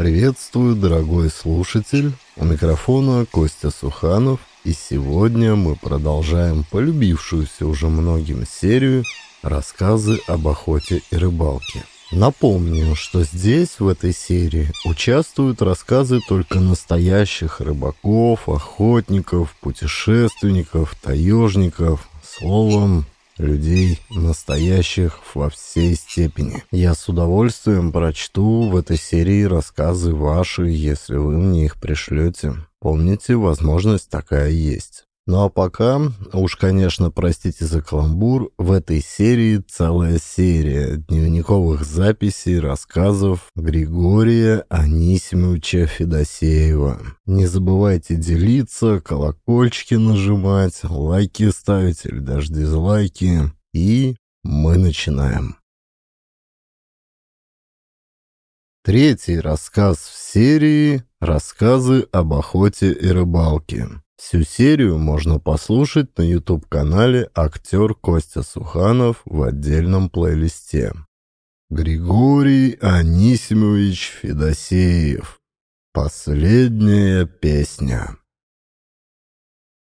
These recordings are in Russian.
Приветствую, дорогой слушатель. У микрофона Костя Суханов. И сегодня мы продолжаем полюбившуюся уже многим серию «Рассказы об охоте и рыбалке». Напомню, что здесь, в этой серии, участвуют рассказы только настоящих рыбаков, охотников, путешественников, таежников, словом, людей настоящих во всей степени. Я с удовольствием прочту в этой серии рассказы ваши, если вы мне их пришлете. Помните, возможность такая есть. Ну а пока, уж, конечно, простите за каламбур, в этой серии целая серия дневниковых записей, рассказов Григория Анисимовича Федосеева. Не забывайте делиться, колокольчики нажимать, лайки ставить или даже дизлайки. И мы начинаем. Третий рассказ в серии «Рассказы об охоте и рыбалке». Всю серию можно послушать на YouTube-канале «Актер Костя Суханов» в отдельном плейлисте. Григорий Анисимович Федосеев. Последняя песня.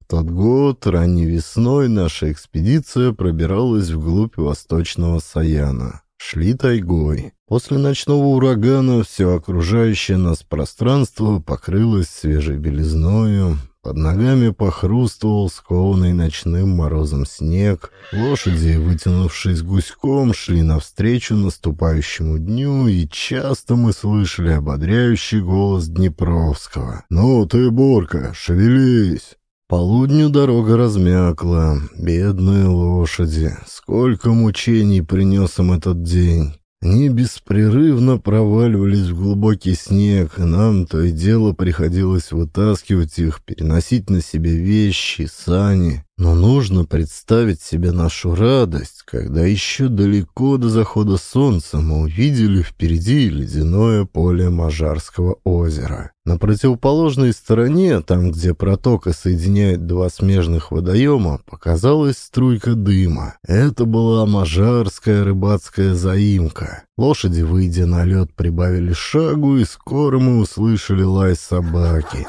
В тот год, ранней весной, наша экспедиция пробиралась вглубь восточного Саяна. Шли тайгой. После ночного урагана все окружающее нас пространство покрылось свежей белизною, под ногами похрустывал скованный ночным морозом снег. Лошади, вытянувшись гуськом, шли навстречу наступающему дню, и часто мы слышали ободряющий голос Днепровского. «Ну ты, Борка, шевелись!» Полудню дорога размякла. Бедные лошади. Сколько мучений принес им этот день. Они беспрерывно проваливались в глубокий снег, и нам то и дело приходилось вытаскивать их, переносить на себе вещи, сани. Но нужно представить себе нашу радость, когда еще далеко до захода солнца мы увидели впереди ледяное поле Мажарского озера. На противоположной стороне, там, где протока соединяет два смежных водоема, показалась струйка дыма. Это была Мажарская рыбацкая заимка. Лошади, выйдя на лед, прибавили шагу, и скоро мы услышали лай собаки.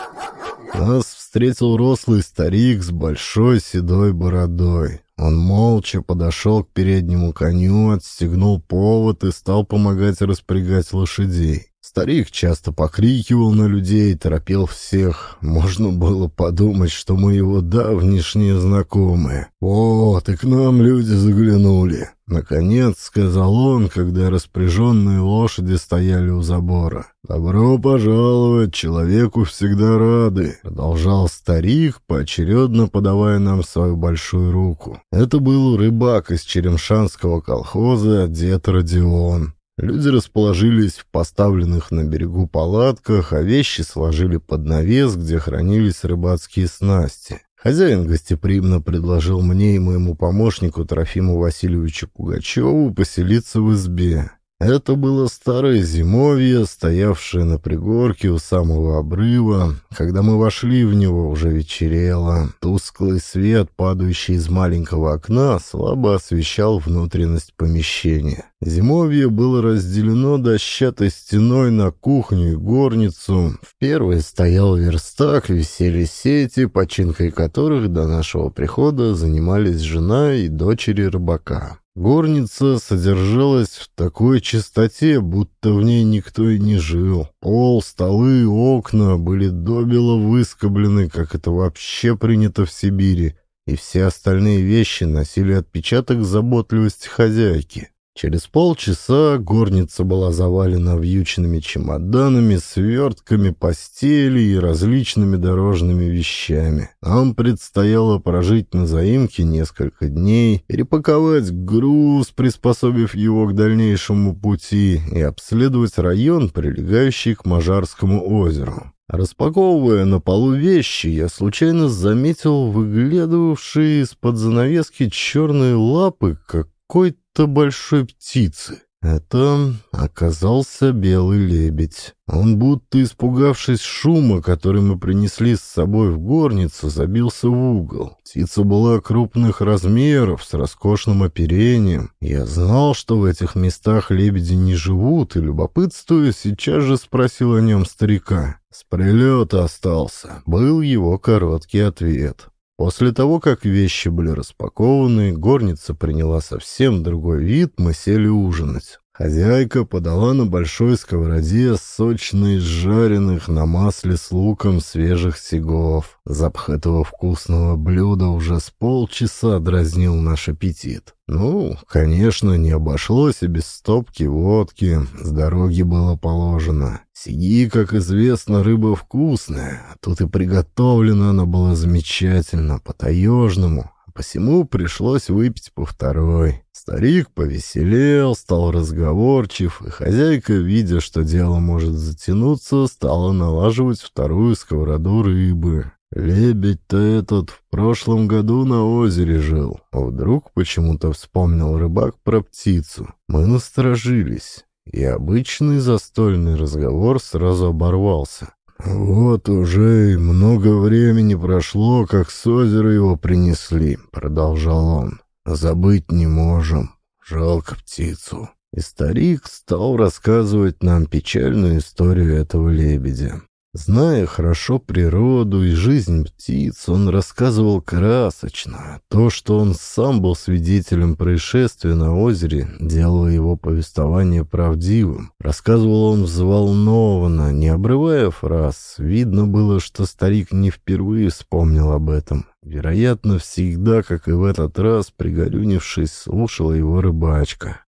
Нас встретил рослый старик с большой седой бородой. Он молча подошел к переднему коню, отстегнул повод и стал помогать распрягать лошадей. Старик часто покрикивал на людей, торопил всех. Можно было подумать, что мы его давнишние знакомые. «Вот, и к нам люди заглянули!» Наконец, сказал он, когда распряженные лошади стояли у забора. «Добро пожаловать, человеку всегда рады», — продолжал старик, поочередно подавая нам свою большую руку. Это был рыбак из Черемшанского колхоза, дед Родион. Люди расположились в поставленных на берегу палатках, а вещи сложили под навес, где хранились рыбацкие снасти. Хозяин гостеприимно предложил мне и моему помощнику Трофиму Васильевичу Пугачеву поселиться в избе. Это было старое зимовье, стоявшее на пригорке у самого обрыва. Когда мы вошли в него, уже вечерело. Тусклый свет, падающий из маленького окна, слабо освещал внутренность помещения. Зимовье было разделено дощатой стеной на кухню и горницу. В первой стоял верстак, висели сети, починкой которых до нашего прихода занимались жена и дочери рыбака. Горница содержалась в такой чистоте, будто в ней никто и не жил. Пол, столы, окна были добело выскоблены, как это вообще принято в Сибири, и все остальные вещи носили отпечаток заботливости хозяйки. Через полчаса горница была завалена вьючными чемоданами, свертками, постели и различными дорожными вещами. Нам предстояло прожить на заимке несколько дней, перепаковать груз, приспособив его к дальнейшему пути, и обследовать район, прилегающий к Мажарскому озеру. Распаковывая на полу вещи, я случайно заметил выглядывавшие из-под занавески черные лапы какой-то большой птицы. Это оказался белый лебедь. Он, будто испугавшись шума, который мы принесли с собой в горницу, забился в угол. Птица была крупных размеров, с роскошным оперением. Я знал, что в этих местах лебеди не живут, и, любопытствуя, сейчас же спросил о нем старика. «С прилета остался», — был его короткий ответ. После того, как вещи были распакованы, горница приняла совсем другой вид, мы сели ужинать. Хозяйка подала на большой сковороде сочные жареных на масле с луком свежих сегов. Запах этого вкусного блюда уже с полчаса дразнил наш аппетит. Ну, конечно, не обошлось и без стопки водки. С дороги было положено. Сиги, как известно, рыба вкусная. Тут и приготовлена она была замечательно, по-таежному. Посему пришлось выпить по второй. Старик повеселел, стал разговорчив, и хозяйка, видя, что дело может затянуться, стала налаживать вторую сковороду рыбы. Лебедь-то этот в прошлом году на озере жил. А вдруг почему-то вспомнил рыбак про птицу. Мы насторожились, и обычный застольный разговор сразу оборвался. «Вот уже много времени прошло, как с озера его принесли», — продолжал он. «Забыть не можем. Жалко птицу». И старик стал рассказывать нам печальную историю этого лебедя. Зная хорошо природу и жизнь птиц, он рассказывал красочно. То, что он сам был свидетелем происшествия на озере, делало его повествование правдивым. Рассказывал он взволнованно, не обрывая фраз. Видно было, что старик не впервые вспомнил об этом. Вероятно, всегда, как и в этот раз, пригорюнившись, слушала его рыбачка.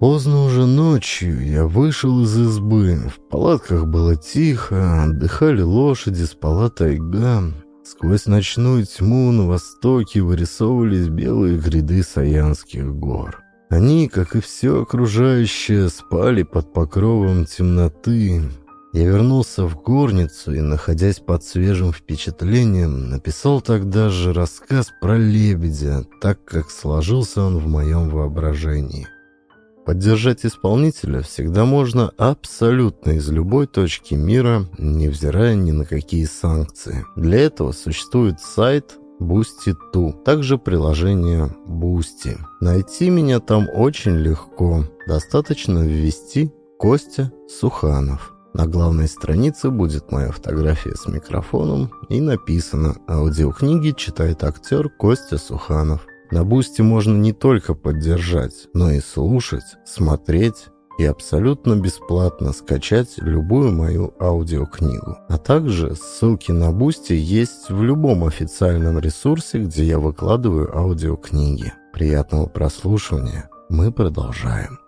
Поздно уже ночью я вышел из избы. В палатках было тихо, отдыхали лошади, спала тайга. Сквозь ночную тьму на востоке вырисовывались белые гряды Саянских гор. Они, как и все окружающее, спали под покровом темноты. Я вернулся в горницу и, находясь под свежим впечатлением, написал тогда же рассказ про лебедя, так как сложился он в моем воображении. Поддержать исполнителя всегда можно абсолютно из любой точки мира, невзирая ни на какие санкции. Для этого существует сайт Boosty.to, также приложение Boosty. Найти меня там очень легко. Достаточно ввести Костя Суханов. На главной странице будет моя фотография с микрофоном и написано «Аудиокниги читает актер Костя Суханов». На Boosty можно не только поддержать, но и слушать, смотреть и абсолютно бесплатно скачать любую мою аудиокнигу. А также ссылки на Boosty есть в любом официальном ресурсе, где я выкладываю аудиокниги. Приятного прослушивания. Мы продолжаем.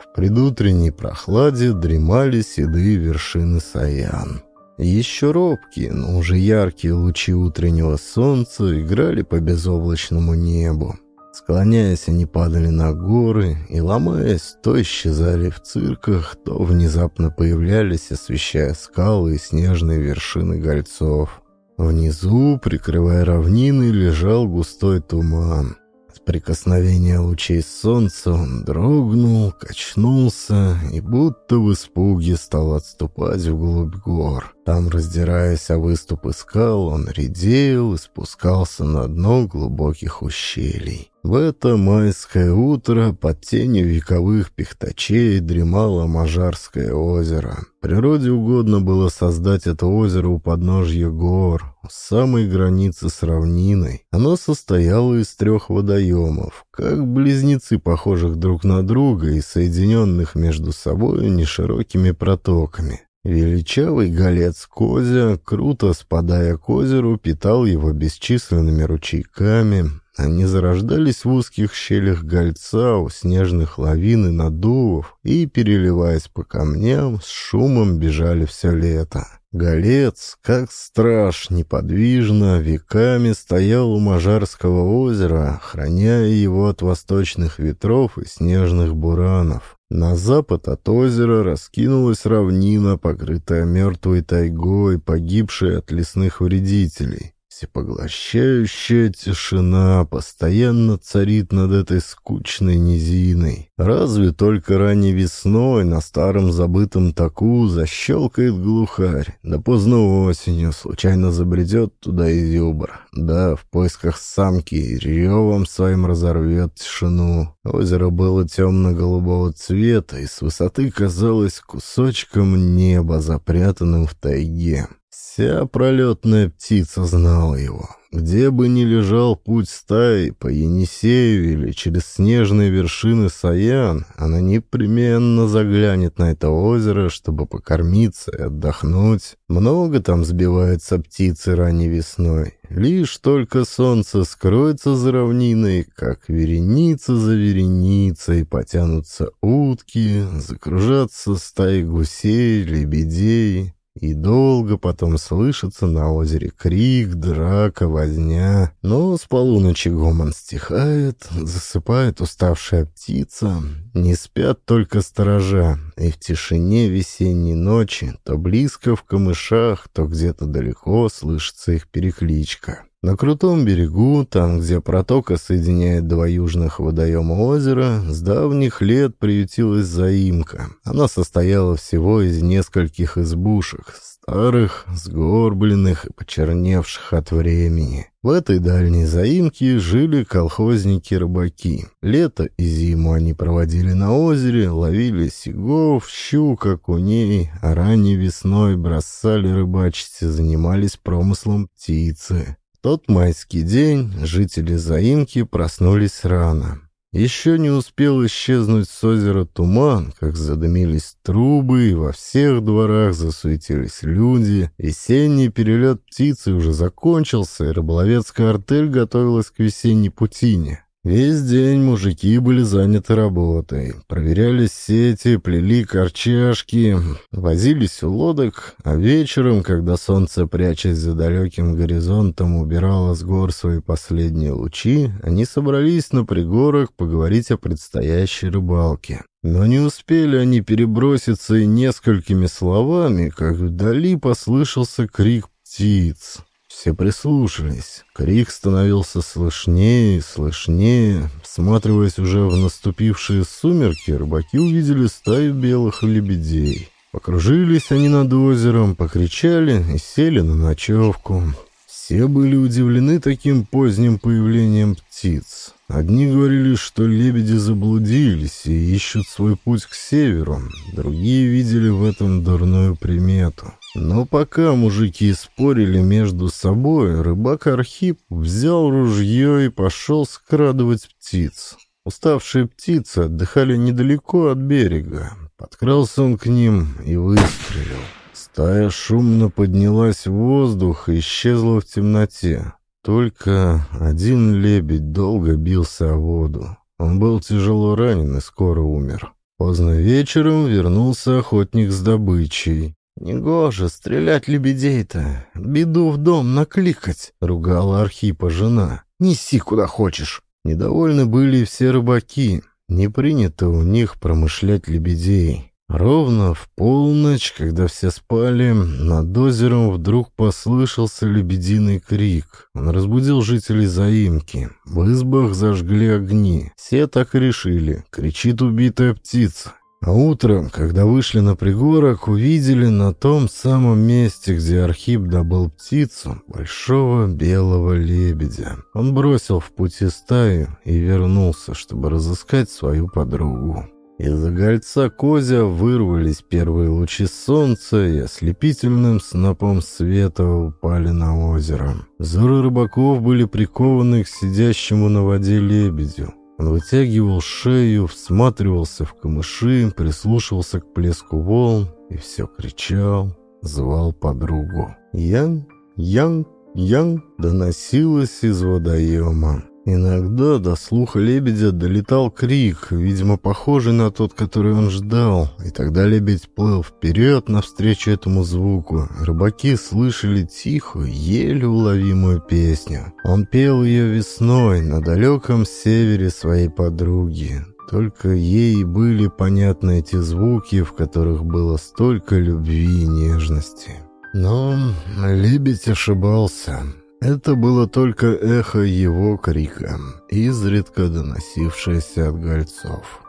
В предутренней прохладе дремали седые вершины Саян. Еще робкие, но уже яркие лучи утреннего солнца играли по безоблачному небу. Склоняясь, они падали на горы и, ломаясь, то исчезали в цирках, то внезапно появлялись, освещая скалы и снежные вершины гольцов. Внизу, прикрывая равнины, лежал густой туман. От прикосновения лучей солнца он дрогнул, качнулся и будто в испуге стал отступать вглубь гор. Там, раздираясь о выступы скал, он редел и спускался на дно глубоких ущелий. В это майское утро под тенью вековых пихтачей дремало Мажарское озеро. Природе угодно было создать это озеро у подножья гор, у самой границы с равниной. Оно состояло из трех водоемов, как близнецы, похожих друг на друга и соединенных между собой неширокими протоками. Величавый голец Козя, круто спадая к озеру, питал его бесчисленными ручейками. Они зарождались в узких щелях гольца у снежных лавин и надувов и, переливаясь по камням, с шумом бежали все лето. Голец, как страж, неподвижно, веками стоял у Мажарского озера, охраняя его от восточных ветров и снежных буранов. На запад от озера раскинулась равнина, покрытая мертвой тайгой, погибшей от лесных вредителей. Всепоглощающая тишина постоянно царит над этой скучной низиной. Разве только ранней весной на старом забытом таку защелкает глухарь, да поздно осенью случайно забредет туда и зюбр. Да, в поисках самки ревом своим разорвет тишину. Озеро было темно-голубого цвета и с высоты казалось кусочком неба, запрятанным в тайге. Вся пролетная птица знала его. Где бы ни лежал путь стаи, по Енисею или через снежные вершины Саян, она непременно заглянет на это озеро, чтобы покормиться и отдохнуть. Много там сбиваются птицы ранней весной. Лишь только солнце скроется за равниной, как вереница за вереницей потянутся утки, закружатся стаи гусей, лебедей. И долго потом слышится на озере крик, драка, возня. Но с полуночи гомон стихает, засыпает уставшая птица. Не спят только сторожа, и в тишине весенней ночи то близко в камышах, то где-то далеко слышится их перекличка. На крутом берегу, там, где протока соединяет два южных водоема озера, с давних лет приютилась заимка. Она состояла всего из нескольких избушек, старых, сгорбленных и почерневших от времени. В этой дальней заимке жили колхозники-рыбаки. Лето и зиму они проводили на озере, ловили сигов, щук, окуней, а ранней весной бросали рыбачить и занимались промыслом птицы тот майский день жители заимки проснулись рано. Еще не успел исчезнуть с озера туман, как задымились трубы, и во всех дворах засуетились люди. Весенний перелет птицы уже закончился, и рыболовецкая артель готовилась к весенней путине. Весь день мужики были заняты работой. Проверяли сети, плели корчашки, возились у лодок, а вечером, когда солнце, прячась за далеким горизонтом, убирало с гор свои последние лучи, они собрались на пригорок поговорить о предстоящей рыбалке. Но не успели они переброситься и несколькими словами, как вдали послышался крик птиц. Все прислушались. Крик становился слышнее и слышнее. Всматриваясь уже в наступившие сумерки, рыбаки увидели стаю белых лебедей. Покружились они над озером, покричали и сели на ночевку. Все были удивлены таким поздним появлением птиц. Одни говорили, что лебеди заблудились и ищут свой путь к северу, другие видели в этом дурную примету. Но пока мужики спорили между собой, рыбак Архип взял ружье и пошел скрадывать птиц. Уставшие птицы отдыхали недалеко от берега. Подкрался он к ним и выстрелил. Стая шумно поднялась в воздух и исчезла в темноте. Только один лебедь долго бился о воду. Он был тяжело ранен и скоро умер. Поздно вечером вернулся охотник с добычей. «Негоже стрелять лебедей-то, беду в дом накликать», — ругала Архипа жена. «Неси куда хочешь». Недовольны были все рыбаки. Не принято у них промышлять лебедей. Ровно в полночь, когда все спали, над озером вдруг послышался лебединый крик. Он разбудил жителей заимки. В избах зажгли огни. Все так и решили. Кричит убитая птица. А утром, когда вышли на пригорок, увидели на том самом месте, где Архип добыл птицу, большого белого лебедя. Он бросил в пути стаю и вернулся, чтобы разыскать свою подругу. Из-за гольца Козя вырвались первые лучи солнца и ослепительным снопом света упали на озеро. Взоры рыбаков были прикованы к сидящему на воде лебедю. Он вытягивал шею, всматривался в камыши, прислушивался к плеску волн и все кричал, звал подругу. «Ян, Ян, Ян!» доносилось из водоема. Иногда до слуха лебедя долетал крик, видимо, похожий на тот, который он ждал, и тогда лебедь плыл вперед навстречу этому звуку. Рыбаки слышали тихую, еле уловимую песню. Он пел ее весной на далеком севере своей подруги. Только ей были понятны эти звуки, в которых было столько любви и нежности. Но лебедь ошибался. Это было только эхо его крика, изредка доносившееся от гольцов.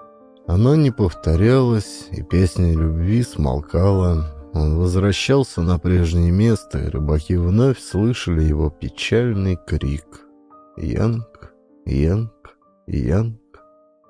Оно не повторялось, и песня любви смолкала. Он возвращался на прежнее место, и рыбаки вновь слышали его печальный крик. «Янг, Янг, Янг».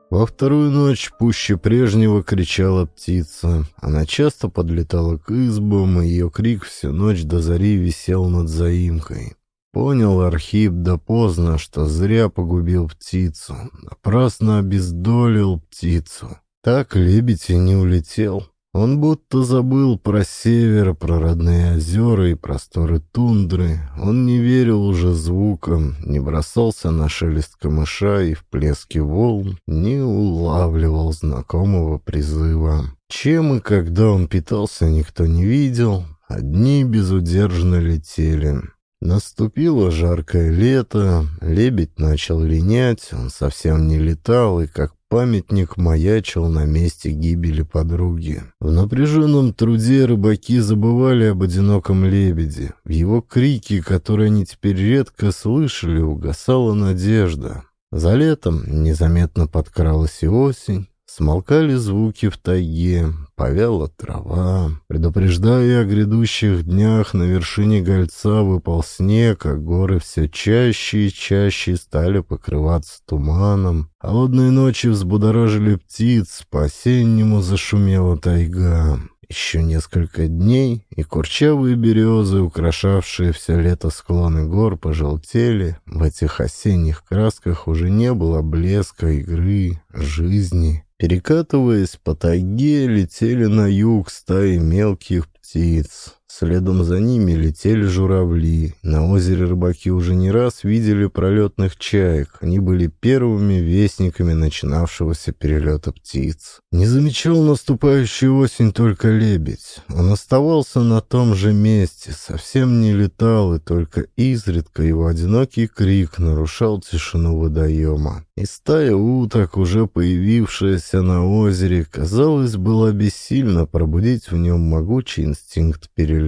Во вторую ночь пуще прежнего кричала птица. Она часто подлетала к избам, и ее крик всю ночь до зари висел над заимкой. Понял Архип да поздно, что зря погубил птицу, напрасно обездолил птицу. Так лебедь и не улетел. Он будто забыл про север, про родные озера и просторы тундры. Он не верил уже звукам, не бросался на шелест камыша и в плеске волн, не улавливал знакомого призыва. Чем и когда он питался, никто не видел. Одни безудержно летели. Наступило жаркое лето, лебедь начал линять, он совсем не летал и, как памятник, маячил на месте гибели подруги. В напряженном труде рыбаки забывали об одиноком лебеде. В его крике, которые они теперь редко слышали, угасала надежда. За летом незаметно подкралась и осень. Смолкали звуки в тайге, повяла трава. Предупреждая о грядущих днях, на вершине гольца выпал снег, а горы все чаще и чаще стали покрываться туманом. Холодные ночи взбудоражили птиц, по-осеннему зашумела тайга. Еще несколько дней, и курчавые березы, украшавшие все лето склоны гор, пожелтели. В этих осенних красках уже не было блеска, игры, жизни. Перекатываясь по тайге, летели на юг стаи мелких птиц. Следом за ними летели журавли. На озере рыбаки уже не раз видели пролетных чаек. Они были первыми вестниками начинавшегося перелета птиц. Не замечал наступающую осень только лебедь. Он оставался на том же месте, совсем не летал, и только изредка его одинокий крик нарушал тишину водоема. И стая уток, уже появившаяся на озере, казалось, была бессильна пробудить в нем могучий инстинкт перелета.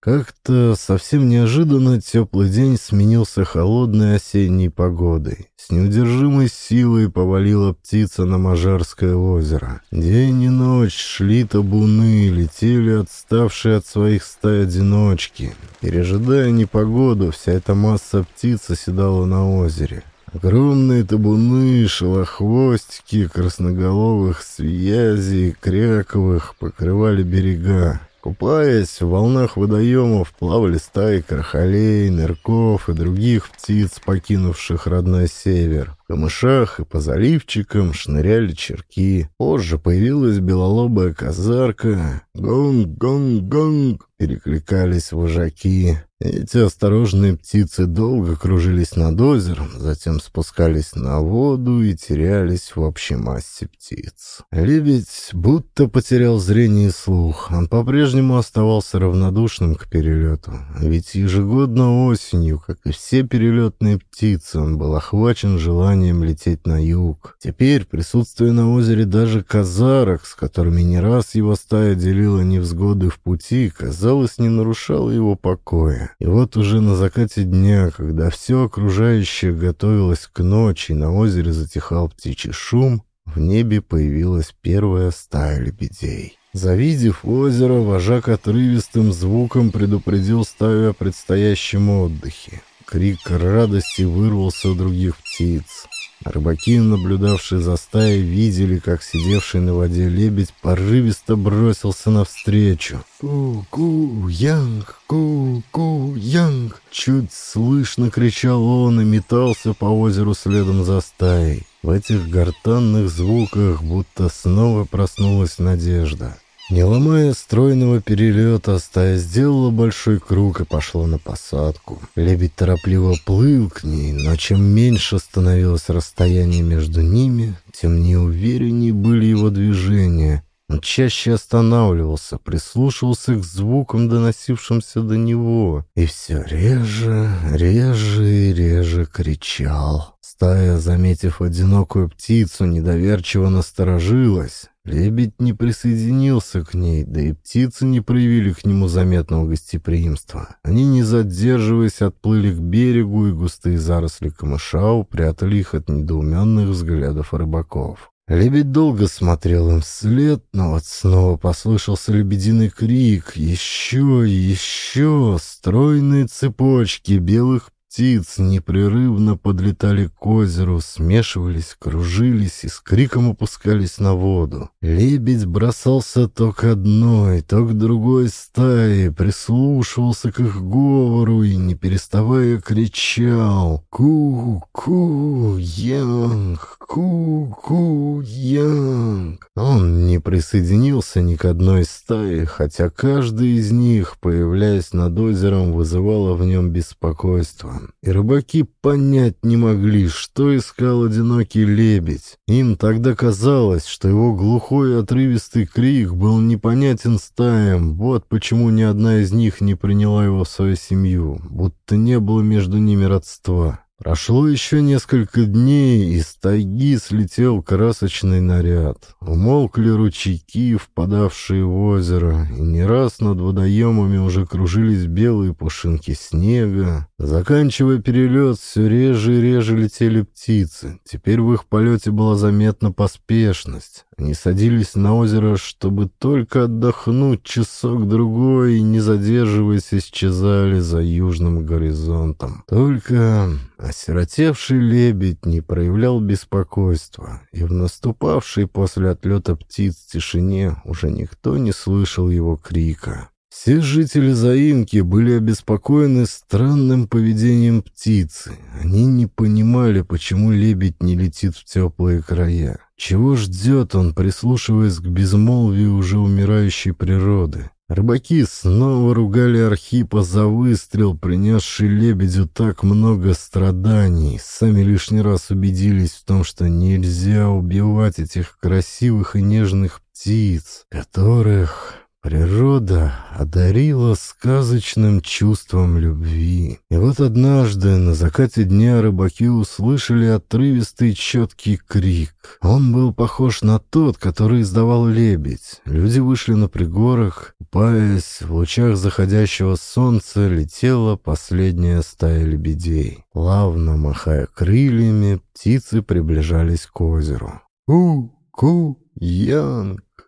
Как-то совсем неожиданно теплый день сменился холодной осенней погодой. С неудержимой силой повалила птица на Мажарское озеро. День и ночь шли табуны, летели отставшие от своих стай одиночки. Пережидая непогоду, вся эта масса птиц оседала на озере. Огромные табуны, шелохвостики, красноголовых связей, кряковых покрывали берега. Купаясь в волнах водоемов, плавали стаи крахолей, нырков и других птиц, покинувших родной север. Камышах и по заливчикам шныряли черки. Позже появилась белолобая казарка. «Гонг-гонг-гонг!» — перекликались вожаки. Эти осторожные птицы долго кружились над озером, затем спускались на воду и терялись в общей массе птиц. Лебедь будто потерял зрение и слух. Он по-прежнему оставался равнодушным к перелету. Ведь ежегодно осенью, как и все перелетные птицы, он был охвачен желанием лететь на юг. Теперь, присутствуя на озере даже казарок, с которыми не раз его стая делила невзгоды в пути, казалось, не нарушало его покоя. И вот уже на закате дня, когда все окружающее готовилось к ночи, на озере затихал птичий шум, в небе появилась первая стая лебедей. Завидев озеро, вожак отрывистым звуком предупредил стаю о предстоящем отдыхе. Крик радости вырвался у других птиц. Рыбаки, наблюдавшие за стаей, видели, как сидевший на воде лебедь порывисто бросился навстречу. «Ку-ку-янг! Ку-ку-янг!» Чуть слышно кричал он и метался по озеру следом за стаей. В этих гортанных звуках будто снова проснулась надежда. Не ломая стройного перелета, стая сделала большой круг и пошла на посадку. Лебедь торопливо плыл к ней, но чем меньше становилось расстояние между ними, тем неувереннее были его движения. Он чаще останавливался, прислушивался к звукам, доносившимся до него, и все реже, реже и реже кричал. Стая, заметив одинокую птицу, недоверчиво насторожилась. Лебедь не присоединился к ней, да и птицы не проявили к нему заметного гостеприимства. Они, не задерживаясь, отплыли к берегу, и густые заросли камыша упрятали их от недоуменных взглядов рыбаков. Лебедь долго смотрел им вслед, но вот снова послышался лебединый крик. Еще еще стройные цепочки белых птиц непрерывно подлетали к озеру, смешивались, кружились и с криком опускались на воду. Лебедь бросался то к одной, то к другой стае, прислушивался к их говору и, не переставая, кричал «Ку-ку, Янг! Ку-ку, Янг!» Он не присоединился ни к одной стае, хотя каждая из них, появляясь над озером, вызывала в нем беспокойство и рыбаки понять не могли, что искал одинокий лебедь. Им тогда казалось, что его глухой отрывистый крик был непонятен стаям, вот почему ни одна из них не приняла его в свою семью, будто не было между ними родства. Прошло еще несколько дней, и с тайги слетел красочный наряд. Умолкли ручейки, впадавшие в озеро, и не раз над водоемами уже кружились белые пушинки снега. Заканчивая перелет, все реже и реже летели птицы. Теперь в их полете была заметна поспешность. Они садились на озеро, чтобы только отдохнуть часок-другой и, не задерживаясь, исчезали за южным горизонтом. Только осиротевший лебедь не проявлял беспокойства, и в наступавшей после отлета птиц тишине уже никто не слышал его крика. Все жители Заинки были обеспокоены странным поведением птицы. Они не понимали, почему лебедь не летит в теплые края. Чего ждет он, прислушиваясь к безмолвию уже умирающей природы? Рыбаки снова ругали Архипа за выстрел, принесший лебедю так много страданий. Сами лишний раз убедились в том, что нельзя убивать этих красивых и нежных птиц, которых Природа одарила сказочным чувством любви. И вот однажды на закате дня рыбаки услышали отрывистый четкий крик. Он был похож на тот, который издавал лебедь. Люди вышли на пригорок, купаясь, в лучах заходящего солнца летела последняя стая лебедей. Плавно махая крыльями, птицы приближались к озеру. «Ку-ку-янг!»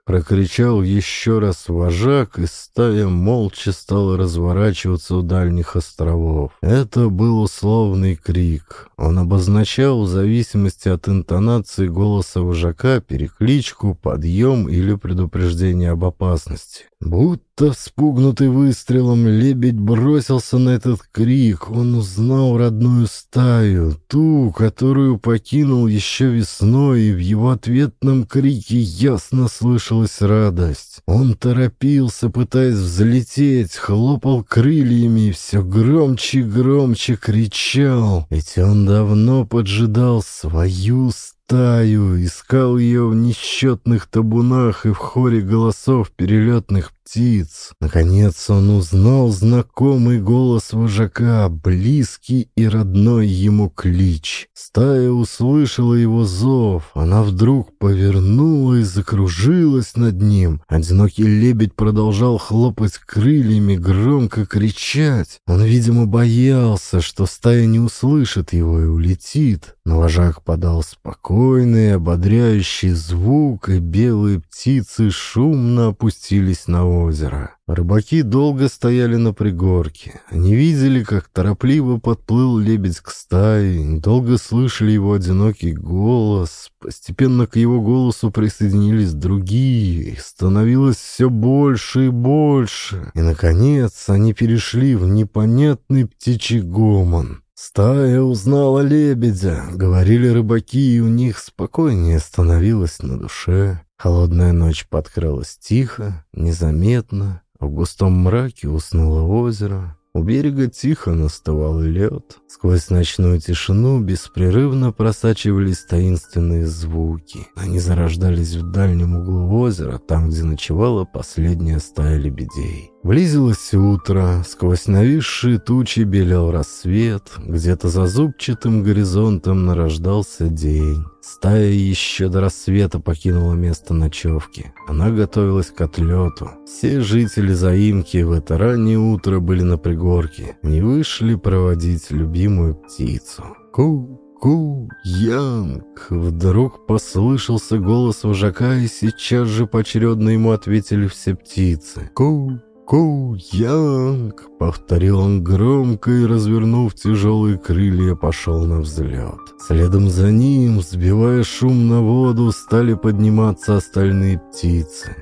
Прокричал еще раз вожак, и стая молча стала разворачиваться у дальних островов. Это был условный крик. Он обозначал в зависимости от интонации голоса вожака перекличку, подъем или предупреждение об опасности. Будто вспугнутый выстрелом, лебедь бросился на этот крик. Он узнал родную стаю, ту, которую покинул еще весной, и в его ответном крике ясно слышалась радость. Он торопился, пытаясь взлететь, хлопал крыльями и все громче и громче кричал. Ведь он давно поджидал свою стаю искал ее в несчетных табунах и в хоре голосов перелетных птиц. Наконец он узнал знакомый голос вожака, близкий и родной ему клич. Стая услышала его зов. Она вдруг повернулась, закружилась над ним. Одинокий лебедь продолжал хлопать крыльями, громко кричать. Он, видимо, боялся, что стая не услышит его и улетит. Но вожак подал спокойный, ободряющий звук, и белые птицы шумно опустились на озеро. Рыбаки долго стояли на пригорке. Они видели, как торопливо подплыл лебедь к стае, долго слышали его одинокий голос. Постепенно к его голосу присоединились другие, их становилось все больше и больше. И, наконец, они перешли в непонятный птичий гомон. «Стая узнала лебедя», — говорили рыбаки, и у них спокойнее становилось на душе. Холодная ночь подкралась тихо, незаметно, в густом мраке уснуло озеро. У берега тихо наставал лед. Сквозь ночную тишину беспрерывно просачивались таинственные звуки. Они зарождались в дальнем углу озера, там, где ночевала последняя стая лебедей. Близилось утро, сквозь нависшие тучи белел рассвет, где-то за зубчатым горизонтом нарождался день. Стая еще до рассвета покинула место ночевки. Она готовилась к отлету. Все жители заимки в это раннее утро были на пригорке, не вышли проводить любимую птицу. Ку, ку, янг! Вдруг послышался голос вожака, и сейчас же поочередно ему ответили все птицы. Ку, «Ку-янг!» — повторил он громко и, развернув тяжелые крылья, пошел на взлет. Следом за ним, сбивая шум на воду, стали подниматься остальные птицы.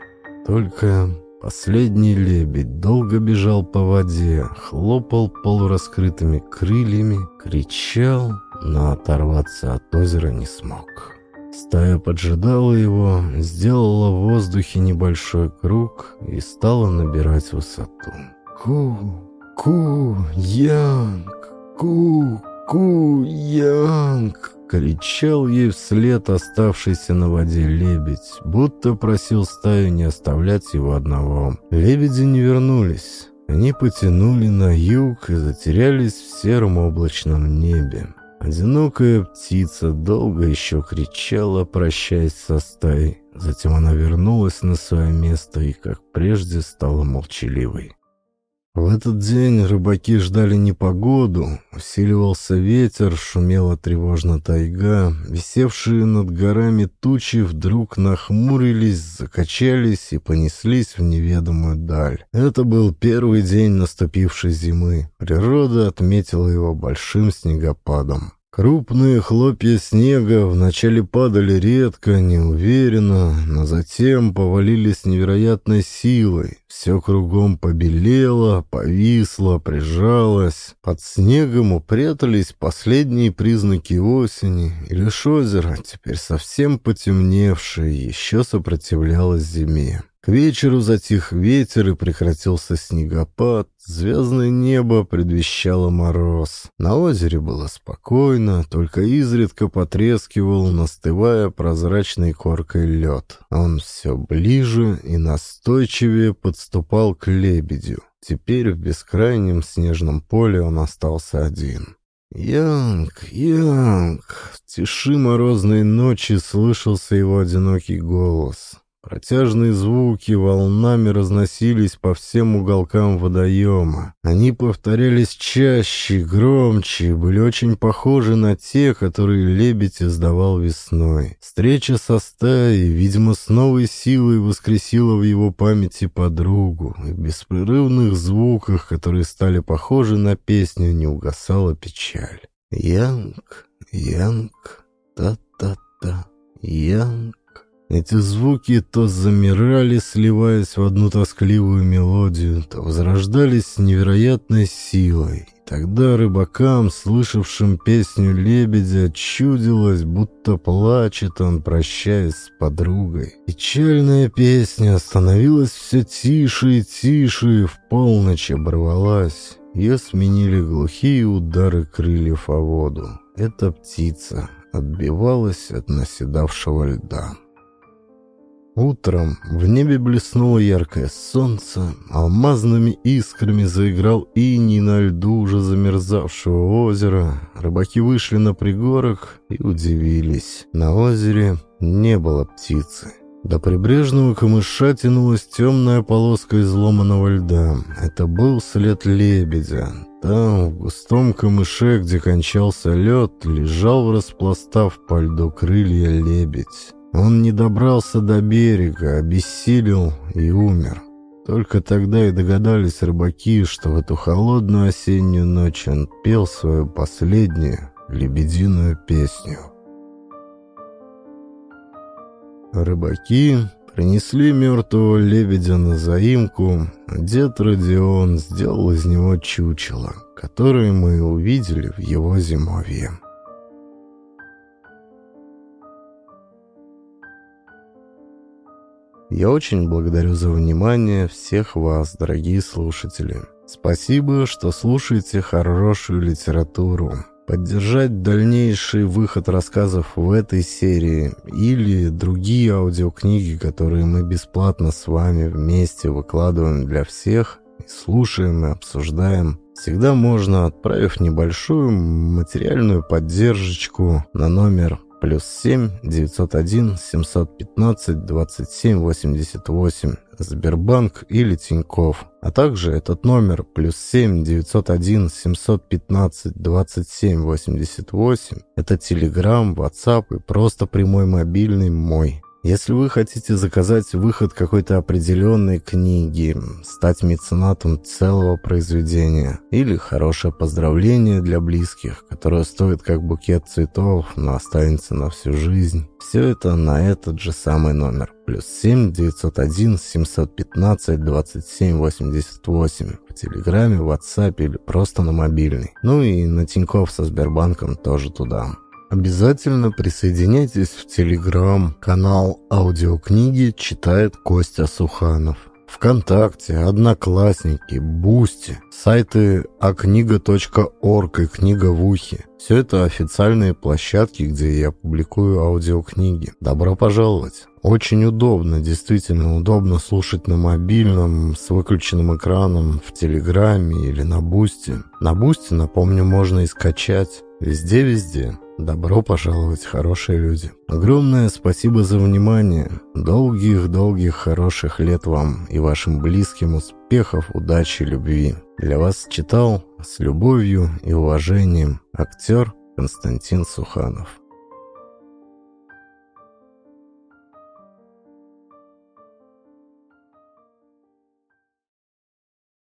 Только последний лебедь долго бежал по воде, хлопал полураскрытыми крыльями, кричал, но оторваться от озера не смог. Стая поджидала его, сделала в воздухе небольшой круг и стала набирать высоту. «Ку, ку, янг, ку, ку, янг!» кричал ей вслед оставшийся на воде лебедь, будто просил стаю не оставлять его одного. Лебеди не вернулись. Они потянули на юг и затерялись в сером облачном небе. Одинокая птица долго еще кричала, прощаясь со стаей. Затем она вернулась на свое место и, как прежде, стала молчаливой. В этот день рыбаки ждали непогоду, усиливался ветер, шумела тревожно тайга, висевшие над горами тучи вдруг нахмурились, закачались и понеслись в неведомую даль. Это был первый день наступившей зимы. Природа отметила его большим снегопадом. Крупные хлопья снега вначале падали редко, неуверенно, но затем повалились невероятной силой. Все кругом побелело, повисло, прижалось. Под снегом упрятались последние признаки осени, и лишь озеро, теперь совсем потемневшее, еще сопротивлялось зиме. К вечеру затих ветер и прекратился снегопад. Звездное небо предвещало мороз. На озере было спокойно, только изредка потрескивал, настывая прозрачной коркой лед. Он все ближе и настойчивее подступал к лебедю. Теперь в бескрайнем снежном поле он остался один. «Янг, Янг!» В тиши морозной ночи слышался его одинокий голос. Протяжные звуки волнами разносились по всем уголкам водоема. Они повторялись чаще, громче, были очень похожи на те, которые лебедь издавал весной. Встреча со стаей, видимо, с новой силой воскресила в его памяти подругу, и в беспрерывных звуках, которые стали похожи на песню, не угасала печаль. Янг, Янг, та-та-та, Янг. Эти звуки то замирали, сливаясь в одну тоскливую мелодию, то возрождались с невероятной силой. Тогда рыбакам, слышавшим песню лебедя, чудилось, будто плачет он, прощаясь с подругой. Печальная песня становилась все тише и тише, и в полночь оборвалась. Ее сменили глухие удары крыльев о воду. Эта птица отбивалась от наседавшего льда. Утром в небе блеснуло яркое солнце, алмазными искрами заиграл иней на льду уже замерзавшего озера. Рыбаки вышли на пригорок и удивились. На озере не было птицы. До прибрежного камыша тянулась темная полоска изломанного льда. Это был след лебедя. Там, в густом камыше, где кончался лед, лежал, распластав по льду крылья лебедь. Он не добрался до берега, обессилел и умер. Только тогда и догадались рыбаки, что в эту холодную осеннюю ночь он пел свою последнюю лебединую песню. Рыбаки принесли мертвого лебедя на заимку, а дед Родион сделал из него чучело, которое мы увидели в его зимовье. Я очень благодарю за внимание всех вас, дорогие слушатели. Спасибо, что слушаете хорошую литературу. Поддержать дальнейший выход рассказов в этой серии или другие аудиокниги, которые мы бесплатно с вами вместе выкладываем для всех, и слушаем и обсуждаем, всегда можно, отправив небольшую материальную поддержку на номер плюс 7 901 715 27 88 Сбербанк или Тиньков. А также этот номер плюс 7 901 715 27 88 это Телеграм, WhatsApp и просто прямой мобильный мой. Если вы хотите заказать выход какой-то определенной книги, стать меценатом целого произведения или хорошее поздравление для близких, которое стоит как букет цветов, но останется на всю жизнь, все это на этот же самый номер. Плюс 7 901 715 27 88 в Телеграме, в WhatsApp или просто на мобильный. Ну и на Тинькофф со Сбербанком тоже туда. Обязательно присоединяйтесь в Телеграм. Канал аудиокниги читает Костя Суханов. ВКонтакте, Одноклассники, Boosty, сайты akniga.org и Книга в ухе. Все это официальные площадки, где я публикую аудиокниги. Добро пожаловать! Очень удобно, действительно удобно слушать на мобильном, с выключенным экраном, в Телеграме или на Boosty. На Boosty, напомню, можно и скачать. Везде-везде. Добро пожаловать, хорошие люди. Огромное спасибо за внимание. Долгих-долгих хороших лет вам и вашим близким успехов, удачи, любви. Для вас читал с любовью и уважением актер Константин Суханов.